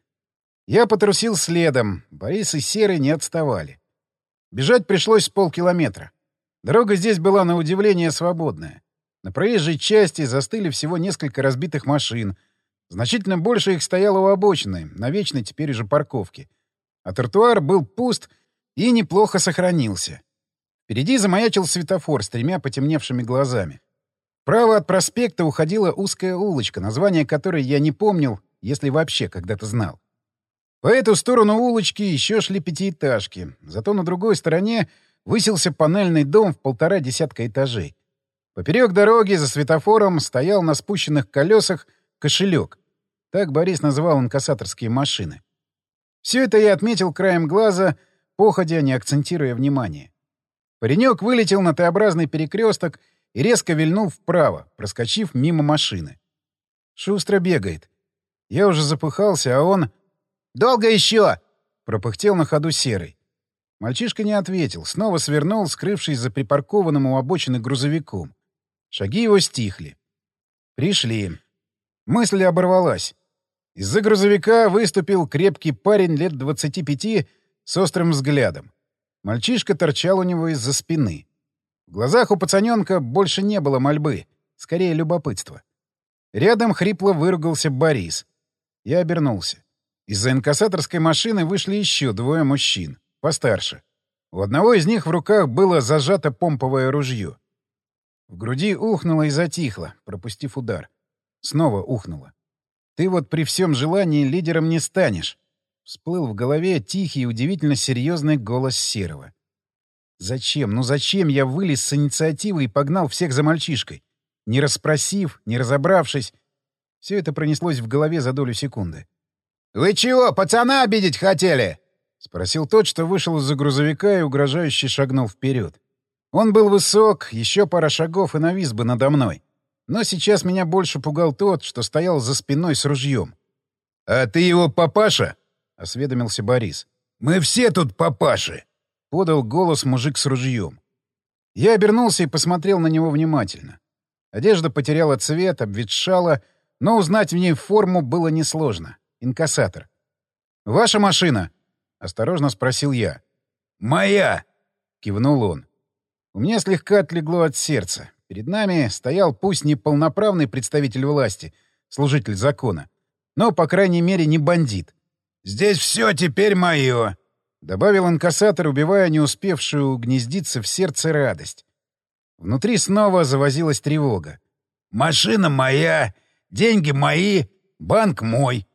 Я потрусил следом. Борис и Серый не отставали. Бежать пришлось с полкилометра. Дорога здесь была на удивление свободная. На проезжей части застыли всего несколько разбитых машин. Значительно больше их стояло у обочины, на вечной теперь уже парковке. А тротуар был пуст и неплохо сохранился. Впереди замаячил светофор с тремя потемневшими глазами. Право от проспекта уходила узкая улочка, название которой я не помнил, если вообще когда-то знал. По эту сторону улочки еще шли пятиэтажки, зато на другой стороне высился панельный дом в полтора десятка этажей. Поперек дороги за светофором стоял на спущенных колесах кошелек. Так Борис называл инкассаторские машины. Все это я отметил краем глаза, походя, не акцентируя внимание. Паренек вылетел на Т-образный перекресток и резко вильнул вправо, проскочив мимо машины. Шустро бегает. Я уже запыхался, а он... «Долго еще?» — пропыхтел на ходу серый. Мальчишка не ответил, снова свернул, скрывшись за припаркованным у обочины грузовиком. Шаги его стихли. Пришли. Мысль оборвалась. Из-за грузовика выступил крепкий парень лет 25 с острым взглядом. Мальчишка торчал у него из-за спины. В глазах у пацаненка больше не было мольбы, скорее любопытства. Рядом хрипло выругался Борис. Я обернулся. Из-за инкассаторской машины вышли еще двое мужчин. Постарше. У одного из них в руках было зажато помповое ружье. В груди ухнуло и затихло, пропустив удар. Снова ухнуло. «Ты вот при всем желании лидером не станешь», — всплыл в голове тихий и удивительно серьезный голос Серого. «Зачем? Ну зачем я вылез с инициативы и погнал всех за мальчишкой? Не расспросив, не разобравшись. Все это пронеслось в голове за долю секунды. «Вы чего, пацана обидеть хотели?» — спросил тот, что вышел из-за грузовика и угрожающе шагнул вперед. Он был высок, еще пара шагов и навис бы надо мной. Но сейчас меня больше пугал тот, что стоял за спиной с ружьем. — А ты его папаша? — осведомился Борис. — Мы все тут папаши! — подал голос мужик с ружьем. Я обернулся и посмотрел на него внимательно. Одежда потеряла цвет, обветшала, но узнать в ней форму было несложно. Инкассатор. «Ваша машина?» Осторожно спросил я. «Моя!» — кивнул он. У меня слегка отлегло от сердца. Перед нами стоял пусть не полноправный представитель власти, служитель закона, но, по крайней мере, не бандит. «Здесь все теперь мое!» — добавил инкассатор, убивая не успевшую угнездиться в сердце радость. Внутри снова завозилась тревога. «Машина моя, деньги мои, банк мой».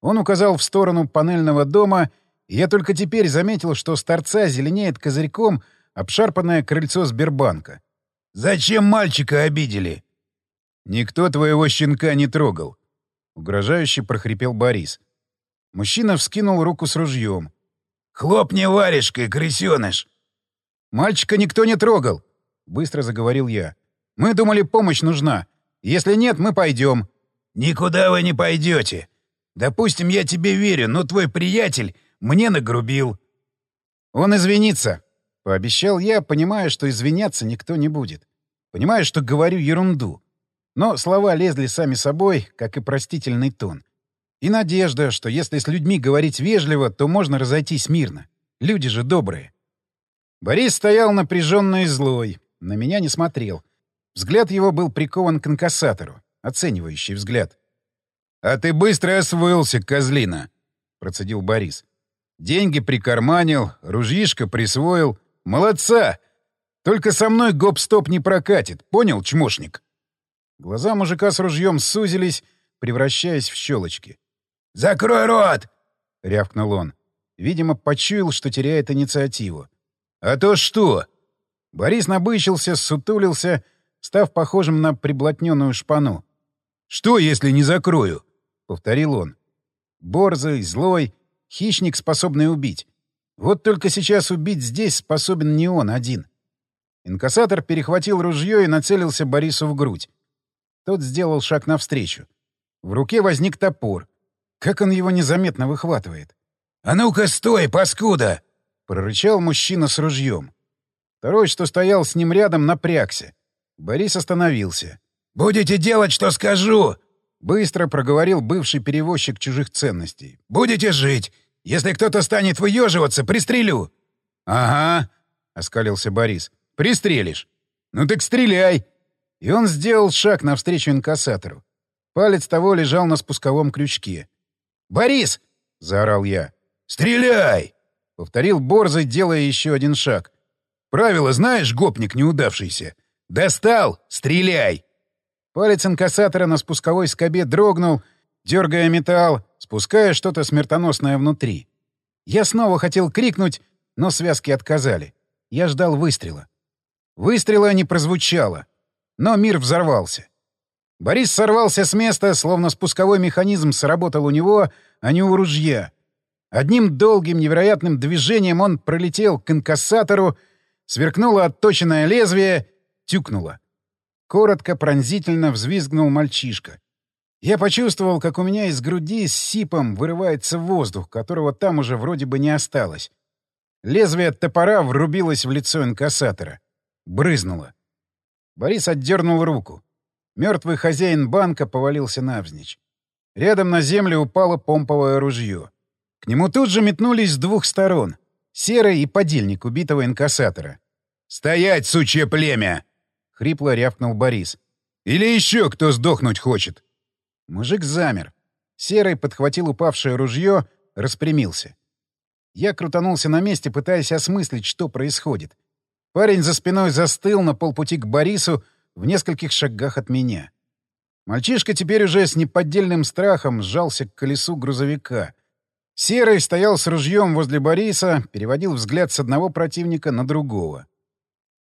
Он указал в сторону панельного дома — я только теперь заметил, что с торца зеленеет козырьком обшарпанное крыльцо Сбербанка. «Зачем мальчика обидели?» «Никто твоего щенка не трогал», — угрожающе прохрипел Борис. Мужчина вскинул руку с ружьем. «Хлопни варежкой, крысёныш!» «Мальчика никто не трогал», — быстро заговорил я. «Мы думали, помощь нужна. Если нет, мы пойдем». «Никуда вы не пойдете. Допустим, я тебе верю, но твой приятель мне нагрубил. Он извинится, — пообещал я, понимая, что извиняться никто не будет. Понимая, что говорю ерунду. Но слова лезли сами собой, как и простительный тон. И надежда, что если с людьми говорить вежливо, то можно разойтись мирно. Люди же добрые. Борис стоял напряженный и злой, на меня не смотрел. Взгляд его был прикован к инкассатору, оценивающий взгляд. — А ты быстро освоился, козлина, — процедил Борис. Деньги прикарманил, ружьишко присвоил. Молодца! Только со мной гоп-стоп не прокатит, понял, чмошник?» Глаза мужика с ружьем сузились, превращаясь в щелочки. «Закрой рот!» — рявкнул он. Видимо, почуял, что теряет инициативу. «А то что?» Борис набычился, сутулился, став похожим на приблотненную шпану. «Что, если не закрою?» — повторил он. Борзый, злой, хищник, способный убить. Вот только сейчас убить здесь способен не он один. Инкассатор перехватил ружье и нацелился Борису в грудь. Тот сделал шаг навстречу. В руке возник топор. Как он его незаметно выхватывает? «А ну-ка стой, паскуда!» — прорычал мужчина с ружьем. Второй, что стоял с ним рядом, напрягся. Борис остановился. «Будете делать, что скажу!» — быстро проговорил бывший перевозчик чужих ценностей. «Будете жить! Если кто-то станет выеживаться, пристрелю!» «Ага!» — оскалился Борис. «Пристрелишь! Ну так стреляй!» И он сделал шаг навстречу инкассатору. Палец того лежал на спусковом крючке. «Борис!» — заорал я. «Стреляй!» — повторил Борзый, делая еще один шаг. «Правило знаешь, гопник неудавшийся? Достал! Стреляй!» Палец инкассатора на спусковой скобе дрогнул, дергая металл, спуская что-то смертоносное внутри. Я снова хотел крикнуть, но связки отказали. Я ждал выстрела. Выстрела не прозвучало, но мир взорвался. Борис сорвался с места, словно спусковой механизм сработал у него, а не у ружья. Одним долгим невероятным движением он пролетел к инкассатору, сверкнуло отточенное лезвие, тюкнуло. Коротко, пронзительно взвизгнул мальчишка. Я почувствовал, как у меня из груди с сипом вырывается воздух, которого там уже вроде бы не осталось. Лезвие топора врубилось в лицо инкассатора. Брызнуло. Борис отдернул руку. Мертвый хозяин банка повалился навзничь. Рядом на землю упало помповое ружье. К нему тут же метнулись с двух сторон. Серый и подельник убитого инкассатора. «Стоять, сучье племя!» — хрипло рявкнул Борис. «Или еще кто сдохнуть хочет!» Мужик замер. Серый подхватил упавшее ружье, распрямился. Я крутанулся на месте, пытаясь осмыслить, что происходит. Парень за спиной застыл на полпути к Борису в нескольких шагах от меня. Мальчишка теперь уже с неподдельным страхом сжался к колесу грузовика. Серый стоял с ружьем возле Бориса, переводил взгляд с одного противника на другого.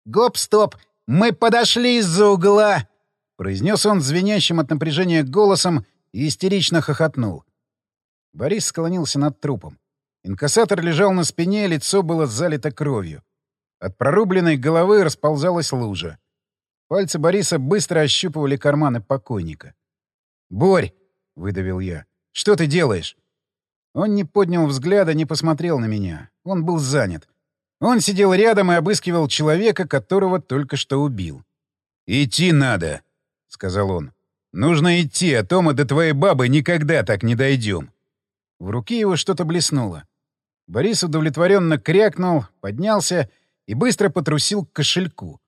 «Гоп-стоп! Мы подошли из-за угла!» — произнес он звенящим от напряжения голосом и истерично хохотнул. Борис склонился над трупом. Инкассатор лежал на спине, лицо было залито кровью. От прорубленной головы расползалась лужа. Пальцы Бориса быстро ощупывали карманы покойника. «Борь!» — выдавил я. «Что ты делаешь?» Он не поднял взгляда, не посмотрел на меня. Он был занят. Он сидел рядом и обыскивал человека, которого только что убил. «Идти надо», — сказал он. «Нужно идти, а то мы до твоей бабы никогда так не дойдем». В руке его что-то блеснуло. Борис удовлетворенно крякнул, поднялся и быстро потрусил к кошельку.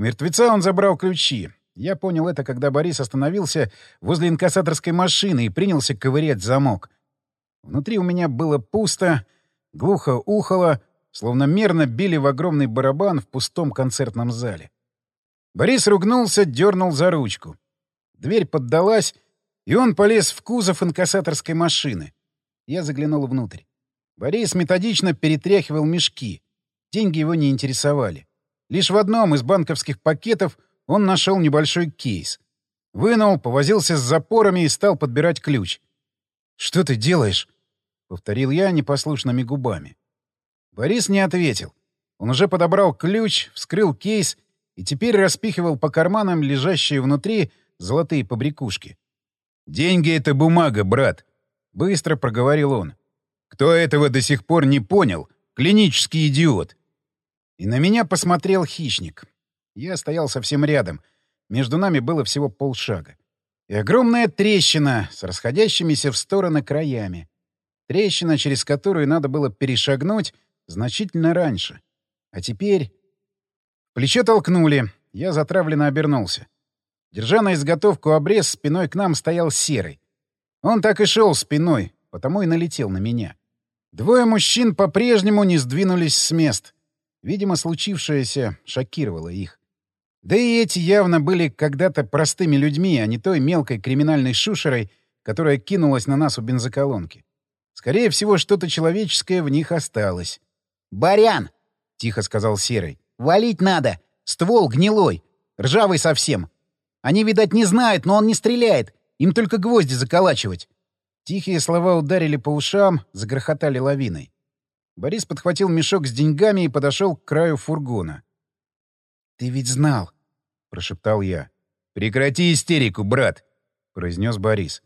Мертвеца он забрал ключи. Я понял это, когда Борис остановился возле инкассаторской машины и принялся ковырять замок. Внутри у меня было пусто, глухо ухало, словно мерно били в огромный барабан в пустом концертном зале. Борис ругнулся, дернул за ручку. Дверь поддалась, и он полез в кузов инкассаторской машины. Я заглянул внутрь. Борис методично перетряхивал мешки. Деньги его не интересовали. Лишь в одном из банковских пакетов он нашел небольшой кейс. Вынул, повозился с запорами и стал подбирать ключ. «Что ты делаешь?» — повторил я непослушными губами. Борис не ответил. Он уже подобрал ключ, вскрыл кейс и теперь распихивал по карманам лежащие внутри золотые побрякушки. «Деньги — это бумага, брат», — быстро проговорил он. «Кто этого до сих пор не понял, клинический идиот». И на меня посмотрел хищник. Я стоял совсем рядом. Между нами было всего полшага. И огромная трещина с расходящимися в стороны краями. Трещина, через которую надо было перешагнуть значительно раньше. А теперь... Плечо толкнули. Я затравленно обернулся. Держа на изготовку обрез, спиной к нам стоял серый. Он так и шел спиной, потому и налетел на меня. Двое мужчин по-прежнему не сдвинулись с мест. Видимо, случившееся шокировало их. Да и эти явно были когда-то простыми людьми, а не той мелкой криминальной шушерой, которая кинулась на нас у бензоколонки. Скорее всего, что-то человеческое в них осталось. «Барян!» — тихо сказал Серый. «Валить надо! Ствол гнилой! Ржавый совсем! Они, видать, не знают, но он не стреляет! Им только гвозди заколачивать!» Тихие слова ударили по ушам, загрохотали лавиной. Борис подхватил мешок с деньгами и подошел к краю фургона. «Ты ведь знал!» — прошептал я. «Прекрати истерику, брат!» — произнес Борис.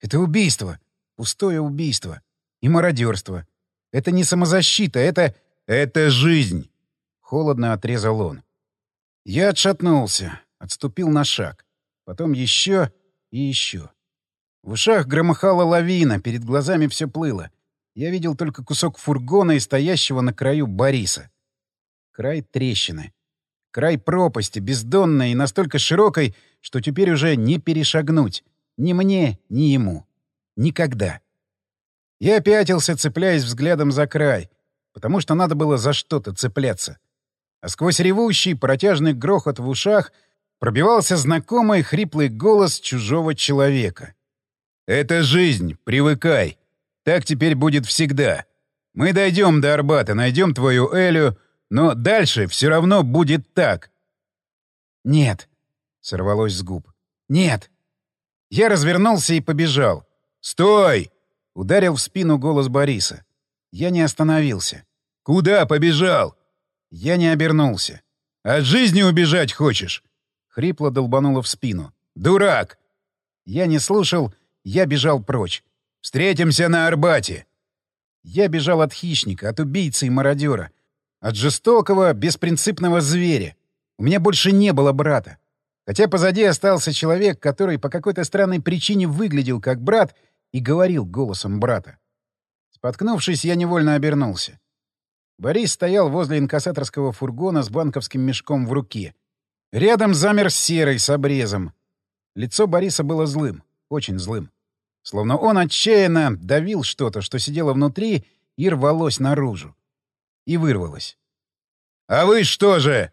«Это убийство! Пустое убийство! И мародерство! Это не самозащита, это... это жизнь!» Холодно отрезал он. Я отшатнулся, отступил на шаг. Потом еще и еще. В ушах громыхала лавина, перед глазами все плыло. Я видел только кусок фургона и стоящего на краю Бориса. Край трещины. Край пропасти, бездонной и настолько широкой, что теперь уже не перешагнуть. Ни мне, ни ему. Никогда. Я пятился, цепляясь взглядом за край, потому что надо было за что-то цепляться. А сквозь ревущий протяжный грохот в ушах пробивался знакомый хриплый голос чужого человека. «Это жизнь, привыкай. Так теперь будет всегда. Мы дойдем до Арбата, найдем твою Элю, но дальше все равно будет так». «Нет», — сорвалось с губ. «Нет». Я развернулся и побежал. «Стой!» — ударил в спину голос Бориса. Я не остановился. «Куда побежал?» Я не обернулся. «От жизни убежать хочешь?» Хрипло долбануло в спину. «Дурак!» Я не слушал, я бежал прочь. «Встретимся на Арбате!» Я бежал от хищника, от убийцы и мародера. От жестокого, беспринципного зверя. У меня больше не было брата. Хотя позади остался человек, который по какой-то странной причине выглядел как брат и говорил голосом брата. Споткнувшись, я невольно обернулся. Борис стоял возле инкассаторского фургона с банковским мешком в руке. Рядом замер серый с обрезом. Лицо Бориса было злым, очень злым. Словно он отчаянно давил что-то, что сидело внутри и рвалось наружу. И вырвалось. «А вы что же?»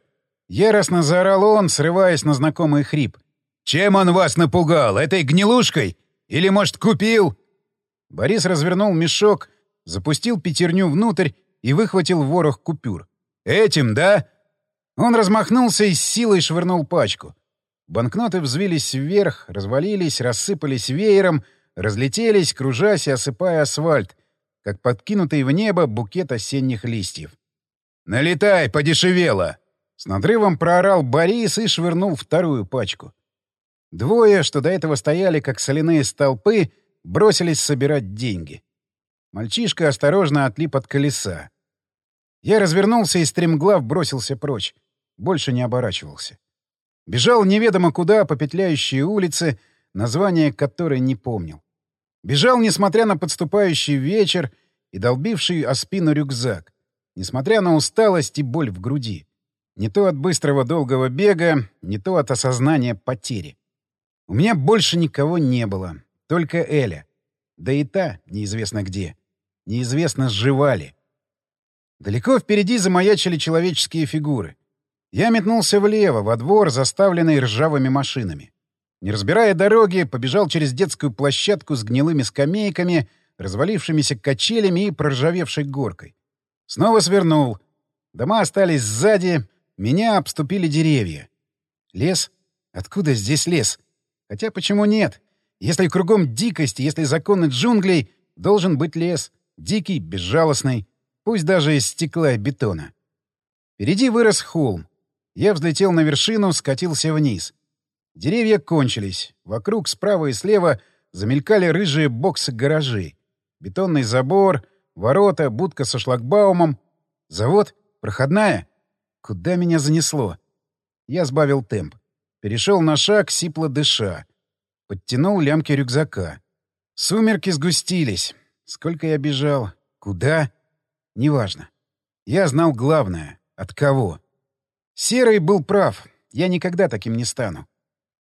Яростно заорал он, срываясь на знакомый хрип. «Чем он вас напугал? Этой гнилушкой? Или, может, купил?» Борис развернул мешок, запустил пятерню внутрь и выхватил ворох купюр. «Этим, да?» Он размахнулся и с силой швырнул пачку. Банкноты взвились вверх, развалились, рассыпались веером, разлетелись, кружась и осыпая асфальт, как подкинутый в небо букет осенних листьев. «Налетай, подешевело!» С надрывом проорал Борис и швырнул вторую пачку. Двое, что до этого стояли как соляные столпы, бросились собирать деньги. Мальчишка осторожно отлип от колеса. Я развернулся и стремглав бросился прочь. Больше не оборачивался. Бежал неведомо куда по петляющей улице, название которой не помнил. Бежал, несмотря на подступающий вечер и долбивший о спину рюкзак, несмотря на усталость и боль в груди. Не то от быстрого долгого бега, не то от осознания потери. У меня больше никого не было, только Эля. Да и та неизвестно где. Неизвестно, сживали. Далеко впереди замаячили человеческие фигуры. Я метнулся влево, во двор, заставленный ржавыми машинами. Не разбирая дороги, побежал через детскую площадку с гнилыми скамейками, развалившимися качелями и проржавевшей горкой. Снова свернул. Дома остались сзади, меня обступили деревья. Лес? Откуда здесь лес? Хотя почему нет? Если кругом дикость, если законы джунглей, должен быть лес. Дикий, безжалостный, пусть даже из стекла и бетона. Впереди вырос холм. Я взлетел на вершину, скатился вниз. Деревья кончились. Вокруг, справа и слева, замелькали рыжие боксы-гаражи. Бетонный забор, ворота, будка со шлагбаумом. Завод? Проходная? Куда меня занесло? Я сбавил темп. Перешел на шаг, сипло дыша. Подтянул лямки рюкзака. Сумерки сгустились. Сколько я бежал? Куда? Неважно. Я знал главное. От кого? Серый был прав. Я никогда таким не стану.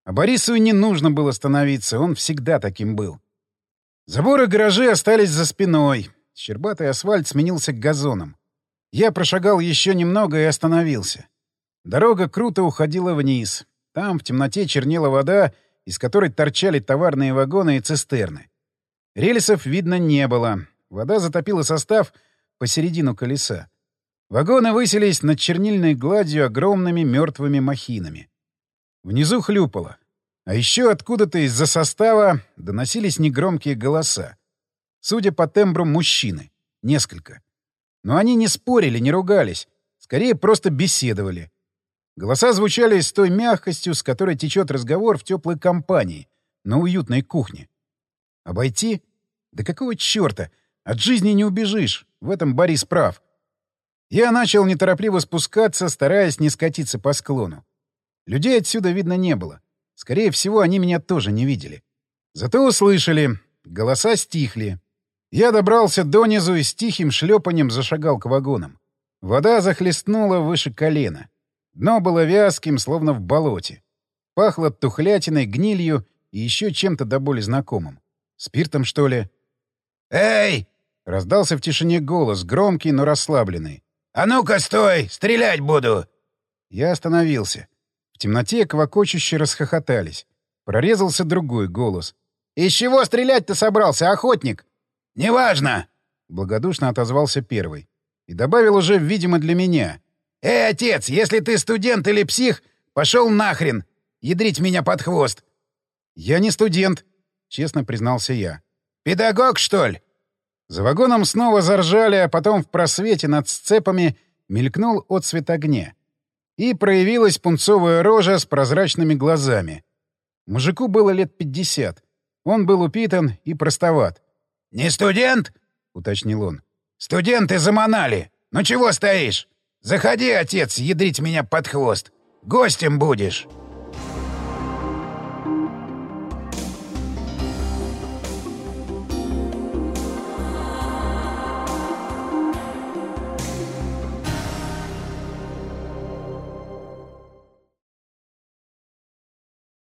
А Борису не нужно было становиться, он всегда таким был. Заборы гаражей остались за спиной. Щербатый асфальт сменился газоном. Я прошагал еще немного и остановился. Дорога круто уходила вниз. Там в темноте чернела вода, из которой торчали товарные вагоны и цистерны. Рельсов видно не было. Вода затопила состав посередину колеса. Вагоны высились над чернильной гладью огромными мертвыми махинами. Внизу хлюпало. А еще откуда-то из-за состава доносились негромкие голоса. Судя по тембру, мужчины. Несколько. Но они не спорили, не ругались. Скорее, просто беседовали. Голоса звучали с той мягкостью, с которой течет разговор в теплой компании, на уютной кухне. Обойти? Да какого черта? От жизни не убежишь. В этом Борис прав. Я начал неторопливо спускаться, стараясь не скатиться по склону. Людей отсюда видно не было. Скорее всего, они меня тоже не видели. Зато услышали. Голоса стихли. Я добрался донизу и с тихим шлепанием зашагал к вагонам. Вода захлестнула выше колена. Дно было вязким, словно в болоте. Пахло тухлятиной, гнилью и еще чем-то до боли знакомым. Спиртом, что ли? «Эй!» — раздался в тишине голос, громкий, но расслабленный. «А ну-ка, стой! Стрелять буду!» Я остановился. В темноте квакочуще расхохотались. Прорезался другой голос. «Из чего стрелять-то собрался, охотник?» «Неважно!» — благодушно отозвался первый. И добавил уже, видимо, для меня. «Эй, отец, если ты студент или псих, пошел нахрен! Ядрить меня под хвост!» «Я не студент», — честно признался я. «Педагог, что ли?» За вагоном снова заржали, а потом в просвете над сцепами мелькнул отсвет огня и проявилась пунцовая рожа с прозрачными глазами. Мужику было лет пятьдесят. Он был упитан и простоват. «Не студент?» — уточнил он. «Студенты заманали. Ну чего стоишь? Заходи, отец, ядрить меня под хвост. Гостем будешь».